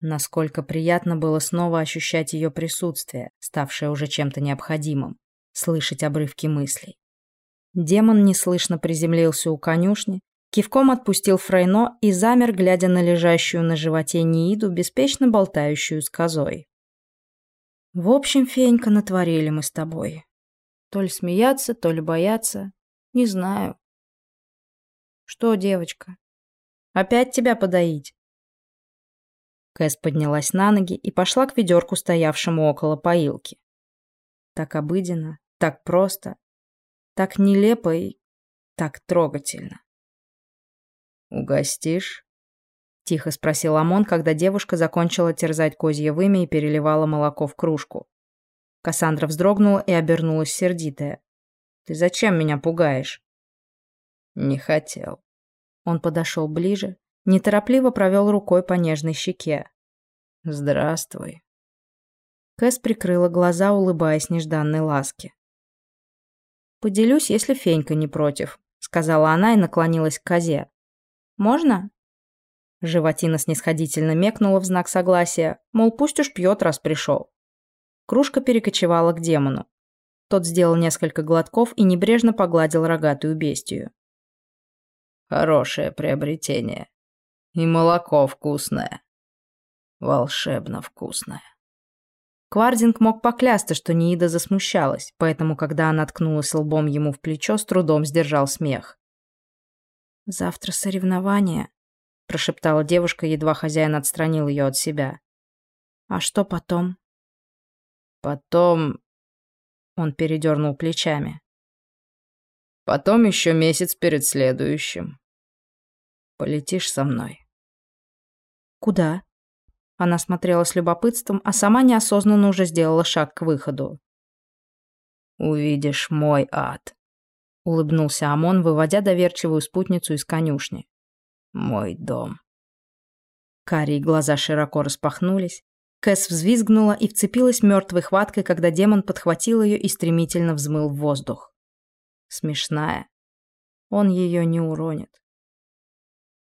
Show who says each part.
Speaker 1: Насколько приятно было снова ощущать ее присутствие, ставшее уже чем-то необходимым, слышать обрывки мыслей. Демон неслышно приземлился у конюшни, кивком отпустил Фрейно и замер, глядя на лежащую на животе Нииду, беспечно болтающую с козой. «В общем, Фенька, натворили мы с тобой. То ли смеяться, то ли бояться. Не знаю. Что, девочка? Опять тебя подоить? Кэс поднялась на ноги и пошла к ведерку, стоявшему около поилки. Так обыденно, так просто, так нелепо и так трогательно.
Speaker 2: «Угостишь?»
Speaker 1: — тихо спросил Амон, когда девушка закончила терзать козье вымя и переливала молоко в кружку. Кассандра вздрогнула и обернулась сердитая. «Ты зачем меня пугаешь?»
Speaker 2: «Не хотел».
Speaker 1: Он подошел ближе, неторопливо провел рукой по нежной щеке.
Speaker 2: «Здравствуй».
Speaker 1: Кэс прикрыла глаза, улыбаясь нежданной ласке. «Поделюсь, если Фенька не против», — сказала она и наклонилась к козе. «Можно?» Животина снисходительно мекнула в знак согласия, мол, пусть уж пьет, раз пришел. Кружка перекочевала к демону. Тот сделал несколько глотков и небрежно погладил рогатую бестию.
Speaker 2: «Хорошее приобретение. И молоко вкусное. Волшебно вкусное».
Speaker 1: Квардинг мог поклясться, что Ниида засмущалась, поэтому, когда она ткнулась лбом ему в плечо, с трудом сдержал смех. «Завтра соревнования», – прошептала девушка, едва хозяин отстранил ее от себя. «А что потом?»
Speaker 2: Потом...
Speaker 1: Он передернул плечами.
Speaker 2: Потом еще месяц перед следующим. Полетишь со мной.
Speaker 1: Куда? Она смотрела с любопытством, а сама неосознанно уже сделала шаг к выходу.
Speaker 2: «Увидишь мой ад», — улыбнулся Амон, выводя доверчивую спутницу из конюшни. «Мой дом».
Speaker 1: Карие глаза широко распахнулись, Кэс взвизгнула и вцепилась мертвой хваткой, когда демон подхватил ее и стремительно взмыл в воздух. Смешная. Он ее не уронит.